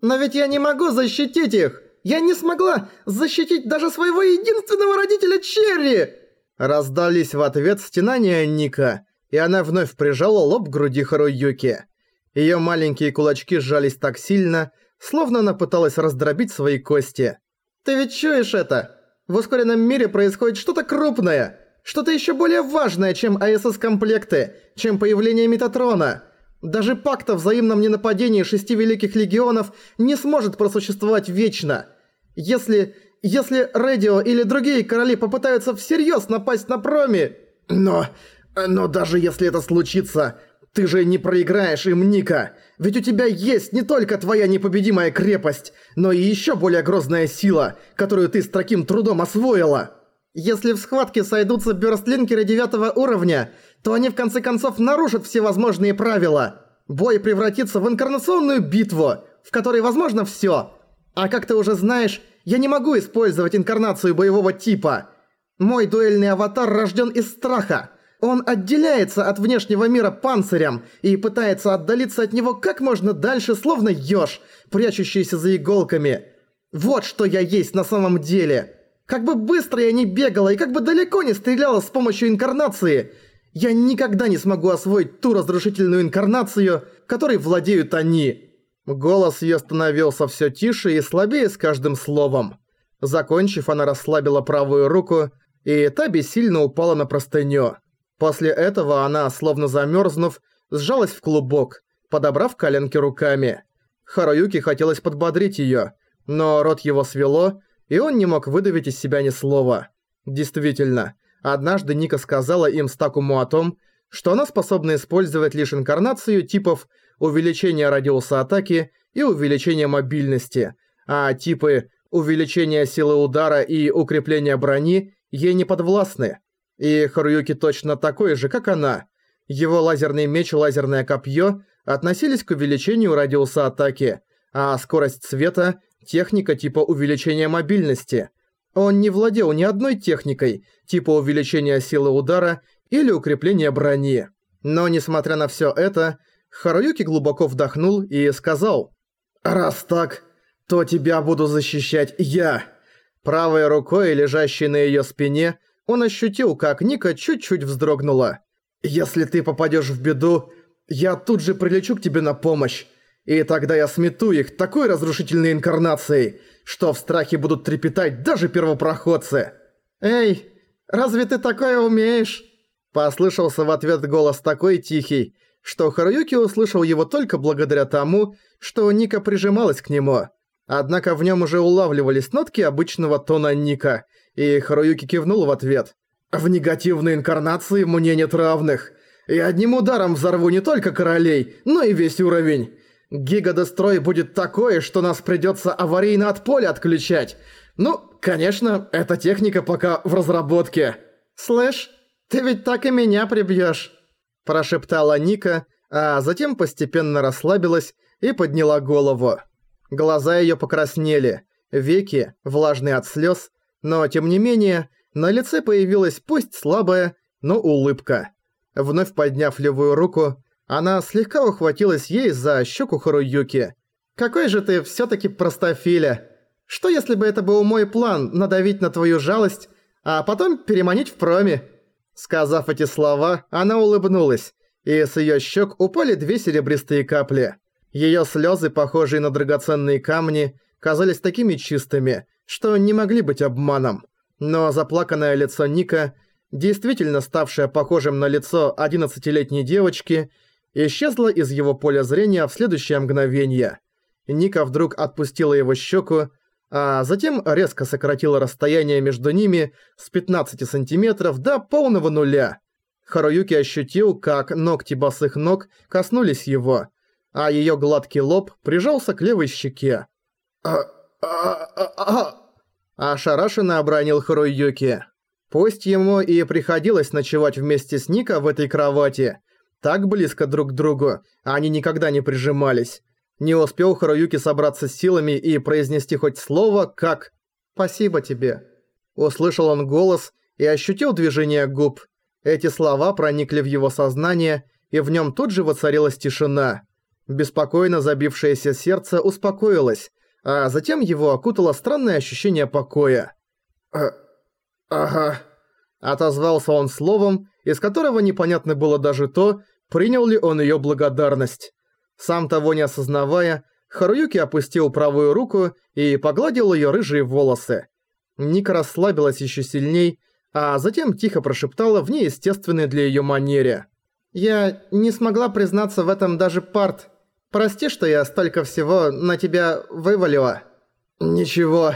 «Но ведь я не могу защитить их! Я не смогла защитить даже своего единственного родителя Черри!» Раздались в ответ стенания Ника, и она вновь прижала лоб к груди Харуюки. Её маленькие кулачки сжались так сильно, словно она пыталась раздробить свои кости. «Ты ведь чуешь это? В ускоренном мире происходит что-то крупное, что-то ещё более важное, чем АСС-комплекты, чем появление Метатрона. Даже пакт о взаимном ненападении шести Великих Легионов не сможет просуществовать вечно. Если... если Рэдио или другие короли попытаются всерьёз напасть на Проми... Но... но даже если это случится, ты же не проиграешь им, Ника. Ведь у тебя есть не только твоя непобедимая крепость, но и ещё более грозная сила, которую ты с таким трудом освоила. Если в схватке сойдутся бёрстлинкеры девятого уровня, то они в конце концов нарушат все возможные правила. Бой превратится в инкарнационную битву, в которой возможно всё. А как ты уже знаешь, я не могу использовать инкарнацию боевого типа. Мой дуэльный аватар рожден из страха. Он отделяется от внешнего мира панцирем и пытается отдалиться от него как можно дальше, словно ёж, прячущийся за иголками. Вот что я есть на самом деле. Как бы быстро я ни бегала и как бы далеко не стреляла с помощью инкарнации, я никогда не смогу освоить ту разрушительную инкарнацию, которой владеют они. Голос её становился всё тише и слабее с каждым словом. Закончив, она расслабила правую руку, и та бессильно упала на простыню. После этого она, словно замёрзнув, сжалась в клубок, подобрав коленки руками. Харуюки хотелось подбодрить её, но рот его свело, и он не мог выдавить из себя ни слова. Действительно, однажды Ника сказала им с Такому о том, что она способна использовать лишь инкарнацию типов увеличения радиуса атаки и увеличения мобильности, а типы увеличения силы удара и укрепления брони ей не подвластны. И Харуюки точно такой же, как она. Его лазерный меч и лазерное копье относились к увеличению радиуса атаки, а скорость света – техника типа увеличения мобильности. Он не владел ни одной техникой, типа увеличения силы удара или укрепления брони. Но несмотря на всё это, Харуюки глубоко вдохнул и сказал «Раз так, то тебя буду защищать я». Правой рукой, лежащей на её спине, он ощутил, как Ника чуть-чуть вздрогнула. «Если ты попадёшь в беду, я тут же прилечу к тебе на помощь. И тогда я смету их такой разрушительной инкарнацией, что в страхе будут трепетать даже первопроходцы». «Эй, разве ты такое умеешь?» Послышался в ответ голос такой тихий, что Харуюки услышал его только благодаря тому, что Ника прижималась к нему. Однако в нем уже улавливались нотки обычного тона Ника, и Харуюки кивнул в ответ. «В негативной инкарнации мне нет равных. И одним ударом взорву не только королей, но и весь уровень. Гигадестрой будет такое, что нас придется аварийно от поля отключать. Ну, конечно, эта техника пока в разработке». «Слышь, ты ведь так и меня прибьешь, прошептала Ника, а затем постепенно расслабилась и подняла голову. Глаза ее покраснели, веки, влажные от слез, но тем не менее, на лице появилась пусть слабая, но улыбка. Вновь подняв левую руку, она слегка ухватилась ей за щеку Харуюки. «Какой же ты всё-таки простофиля! Что если бы это был мой план надавить на твою жалость, а потом переманить в проме?» Сказав эти слова, она улыбнулась, и с её щек упали две серебристые капли. Её слёзы, похожие на драгоценные камни, казались такими чистыми, что не могли быть обманом. Но заплаканное лицо Ника, действительно ставшее похожим на лицо одиннадцатилетней девочки, исчезло из его поля зрения в следующее мгновение. Ника вдруг отпустила его щеку, а затем резко сократила расстояние между ними с 15 сантиметров до полного нуля. Харуюки ощутил, как ногти босых ног коснулись его, а её гладкий лоб прижался к левой щеке. «А... а... а... а...» Ошарашенно обронил Харуюки. Пусть ему и приходилось ночевать вместе с Ника в этой кровати, так близко друг к другу они никогда не прижимались. Не успел Харуюки собраться с силами и произнести хоть слово, как «Спасибо тебе». Услышал он голос и ощутил движение губ. Эти слова проникли в его сознание, и в нем тут же воцарилась тишина. Беспокойно забившееся сердце успокоилось, а затем его окутало странное ощущение покоя. «А... ага...» Отозвался он словом, из которого непонятно было даже то, принял ли он её благодарность. Сам того не осознавая, Харуюки опустил правую руку и погладил её рыжие волосы. Ника расслабилась ещё сильней, а затем тихо прошептала в неестественной для её манере. «Я не смогла признаться в этом даже парт. Прости, что я столько всего на тебя вывалила». «Ничего.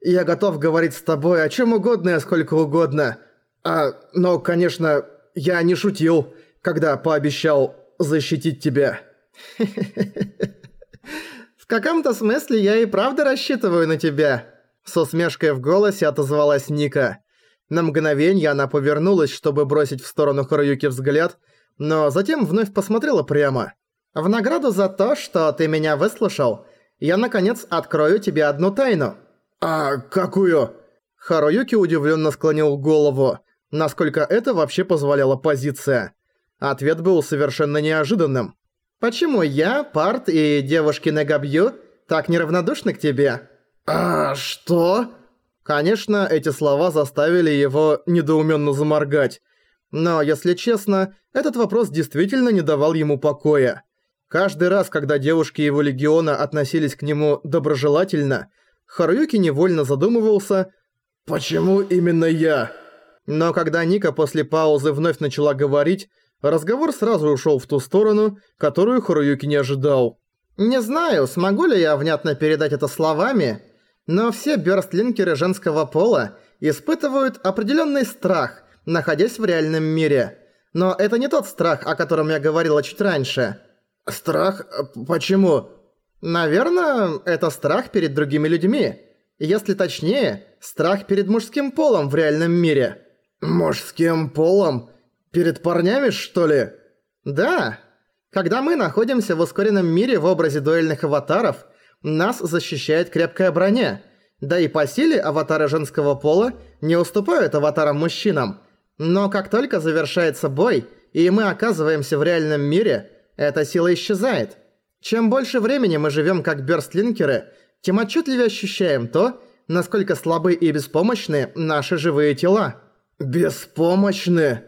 Я готов говорить с тобой о чём угодно и сколько угодно. А, но, конечно, я не шутил, когда пообещал защитить тебя». «В каком-то смысле я и правда рассчитываю на тебя», — с усмешкой в голосе отозвалась Ника. На мгновение она повернулась, чтобы бросить в сторону Харуюки взгляд, но затем вновь посмотрела прямо. «В награду за то, что ты меня выслушал, я, наконец, открою тебе одну тайну». «А какую?» Харуюки удивленно склонил голову, насколько это вообще позволяла позиция. Ответ был совершенно неожиданным. Почему я, Парт и девушки Негабью так неравнодушны к тебе?» «А что?» Конечно, эти слова заставили его недоуменно заморгать. Но, если честно, этот вопрос действительно не давал ему покоя. Каждый раз, когда девушки его легиона относились к нему доброжелательно, Харуюки невольно задумывался «Почему именно я?» Но когда Ника после паузы вновь начала говорить, Разговор сразу ушел в ту сторону, которую Харуюки не ожидал. «Не знаю, смогу ли я внятно передать это словами, но все бёрстлинкеры женского пола испытывают определенный страх, находясь в реальном мире. Но это не тот страх, о котором я говорила чуть раньше». «Страх? Почему?» «Наверное, это страх перед другими людьми. Если точнее, страх перед мужским полом в реальном мире». «Мужским полом?» Перед парнями, что ли? Да. Когда мы находимся в ускоренном мире в образе дуэльных аватаров, нас защищает крепкая броня. Да и по силе аватары женского пола не уступают аватарам-мужчинам. Но как только завершается бой, и мы оказываемся в реальном мире, эта сила исчезает. Чем больше времени мы живем как бёрстлинкеры, тем отчетливее ощущаем то, насколько слабы и беспомощны наши живые тела. «Беспомощны?»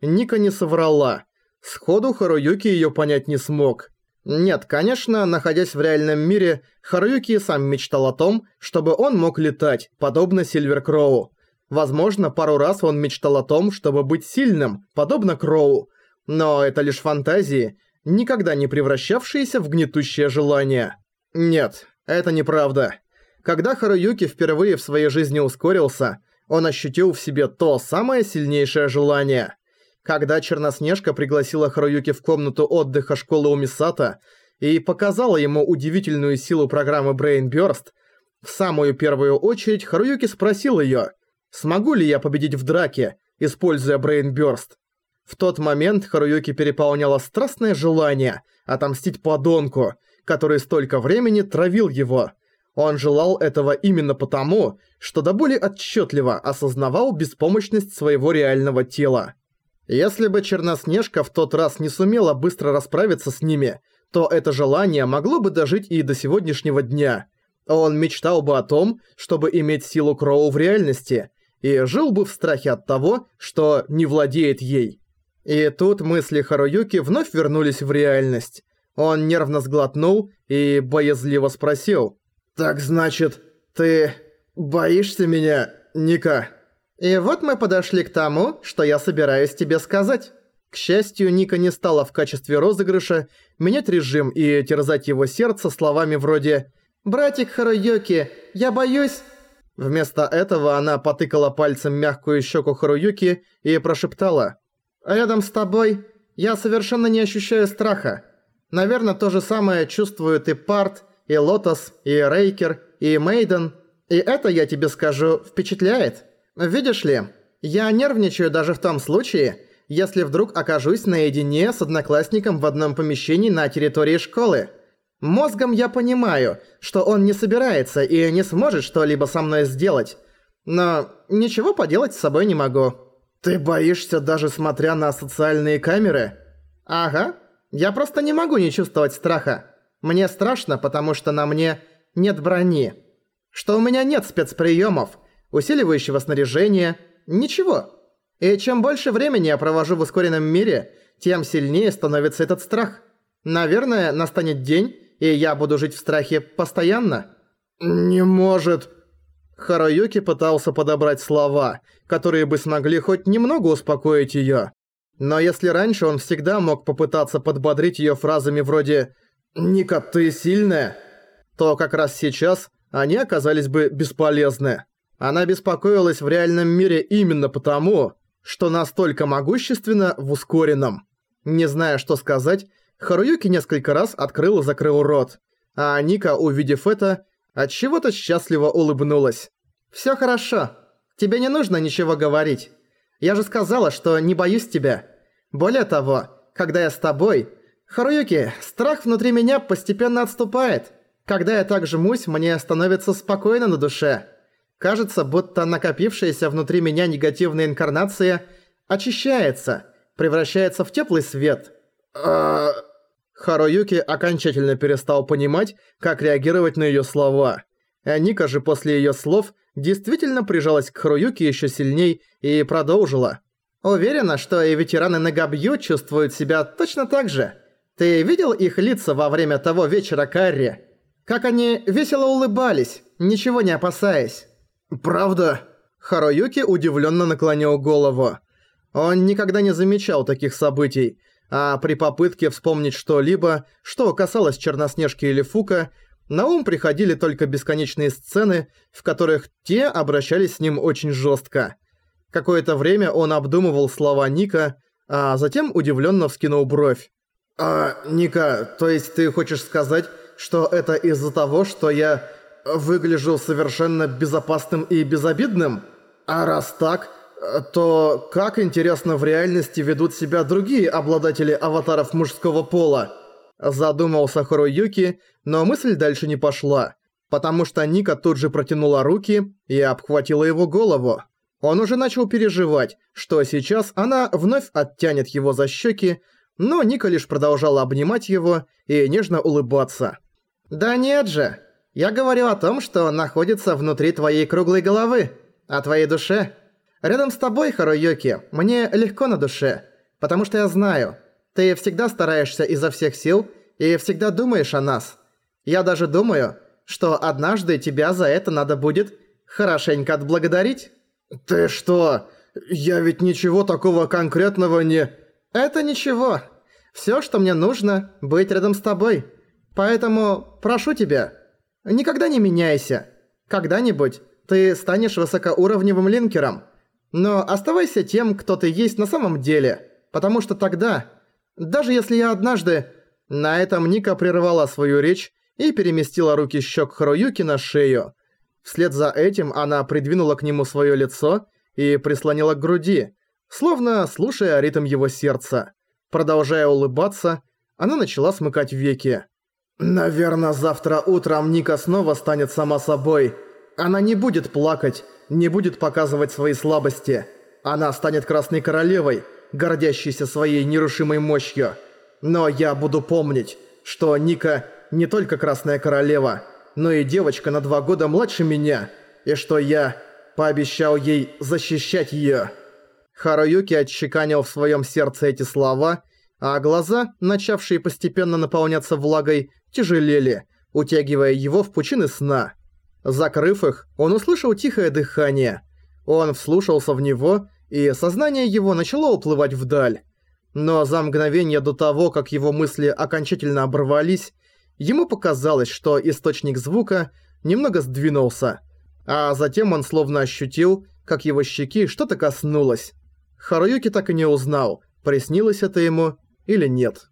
Ника не соврала. Сходу Харуюки её понять не смог. Нет, конечно, находясь в реальном мире, Харуюки сам мечтал о том, чтобы он мог летать, подобно Сильвер Кроу. Возможно, пару раз он мечтал о том, чтобы быть сильным, подобно Кроу. Но это лишь фантазии, никогда не превращавшиеся в гнетущее желание. Нет, это неправда. Когда Харуюки впервые в своей жизни ускорился, он ощутил в себе то самое сильнейшее желание. Когда Черноснежка пригласила Харуюки в комнату отдыха школы Умисата и показала ему удивительную силу программы Brain Burst, в самую первую очередь Харуюки спросил её, смогу ли я победить в драке, используя Brain Burst. В тот момент Харуюки переполняло страстное желание отомстить подонку, который столько времени травил его. Он желал этого именно потому, что до боли отчетливо осознавал беспомощность своего реального тела. Если бы Черноснежка в тот раз не сумела быстро расправиться с ними, то это желание могло бы дожить и до сегодняшнего дня. Он мечтал бы о том, чтобы иметь силу Кроу в реальности, и жил бы в страхе от того, что не владеет ей. И тут мысли Харуюки вновь вернулись в реальность. Он нервно сглотнул и боязливо спросил. «Так значит, ты боишься меня, Ника?» И вот мы подошли к тому, что я собираюсь тебе сказать. К счастью, Ника не стала в качестве розыгрыша менять режим и терзать его сердце словами вроде «Братик Харуюки, я боюсь...» Вместо этого она потыкала пальцем мягкую щеку Харуюки и прошептала «Рядом с тобой я совершенно не ощущаю страха. Наверное, то же самое чувствуют и Парт, и Лотос, и Рейкер, и Мейден. И это, я тебе скажу, впечатляет». Видишь ли, я нервничаю даже в том случае, если вдруг окажусь наедине с одноклассником в одном помещении на территории школы. Мозгом я понимаю, что он не собирается и не сможет что-либо со мной сделать. Но ничего поделать с собой не могу. Ты боишься даже смотря на социальные камеры? Ага. Я просто не могу не чувствовать страха. Мне страшно, потому что на мне нет брони. Что у меня нет спецприемов, усиливающего снаряжения, ничего. И чем больше времени я провожу в ускоренном мире, тем сильнее становится этот страх. Наверное, настанет день, и я буду жить в страхе постоянно. «Не может...» Харуюки пытался подобрать слова, которые бы смогли хоть немного успокоить её. Но если раньше он всегда мог попытаться подбодрить её фразами вроде «Ника, ты сильная», то как раз сейчас они оказались бы бесполезны. Она беспокоилась в реальном мире именно потому, что настолько могущественно в ускоренном. Не зная, что сказать, Харуюки несколько раз открыл и закрыл рот, а Ника, увидев это, от чего то счастливо улыбнулась. «Всё хорошо. Тебе не нужно ничего говорить. Я же сказала, что не боюсь тебя. Более того, когда я с тобой... Харуюки, страх внутри меня постепенно отступает. Когда я так жмусь, мне становится спокойно на душе. Кажется, будто накопившаяся внутри меня негативная инкарнация очищается, превращается в теплый свет. А... Харуюки окончательно перестал понимать, как реагировать на её слова. А Ника же после её слов действительно прижалась к Харуюке ещё сильней и продолжила. «Уверена, что и ветераны Нагабью чувствуют себя точно так же. Ты видел их лица во время того вечера Карри? Как они весело улыбались, ничего не опасаясь. «Правда?» Харуюки удивленно наклонил голову. Он никогда не замечал таких событий, а при попытке вспомнить что-либо, что касалось Черноснежки или Фука, на ум приходили только бесконечные сцены, в которых те обращались с ним очень жестко. Какое-то время он обдумывал слова Ника, а затем удивленно вскинул бровь. «А, Ника, то есть ты хочешь сказать, что это из-за того, что я выгляжу совершенно безопасным и безобидным? А раз так, то как, интересно, в реальности ведут себя другие обладатели аватаров мужского пола? Задумался Харуюки, но мысль дальше не пошла, потому что Ника тут же протянула руки и обхватила его голову. Он уже начал переживать, что сейчас она вновь оттянет его за щеки, но Ника лишь продолжала обнимать его и нежно улыбаться. «Да нет же, я говорю о том, что находится внутри твоей круглой головы, о твоей душе. Рядом с тобой, Харуюки, мне легко на душе, потому что я знаю, ты всегда стараешься изо всех сил и всегда думаешь о нас. Я даже думаю, что однажды тебя за это надо будет хорошенько отблагодарить». «Ты что? Я ведь ничего такого конкретного не...» «Это ничего. Всё, что мне нужно, быть рядом с тобой. Поэтому прошу тебя, Никогда не меняйся. Когда-нибудь ты станешь высокоуровневым линкером. Но оставайся тем, кто ты есть на самом деле. Потому что тогда, даже если я однажды... На этом Ника прервала свою речь и переместила руки щек Харуюки на шею. Вслед за этим она придвинула к нему свое лицо и прислонила к груди, словно слушая ритм его сердца. Продолжая улыбаться, она начала смыкать веки. Наверное, завтра утром Ника снова станет сама собой. Она не будет плакать, не будет показывать свои слабости. Она станет Красной Королевой, гордящейся своей нерушимой мощью. Но я буду помнить, что Ника не только Красная Королева, но и девочка на два года младше меня, и что я пообещал ей защищать её. Харуюки отчеканил в своем сердце эти слова, а глаза, начавшие постепенно наполняться влагой, тяжелели, утягивая его в пучины сна. Закрыв их, он услышал тихое дыхание. Он вслушался в него, и сознание его начало уплывать вдаль. Но за мгновение до того, как его мысли окончательно оборвались, ему показалось, что источник звука немного сдвинулся. А затем он словно ощутил, как его щеки что-то коснулось. Харуюки так и не узнал, приснилось это ему или нет.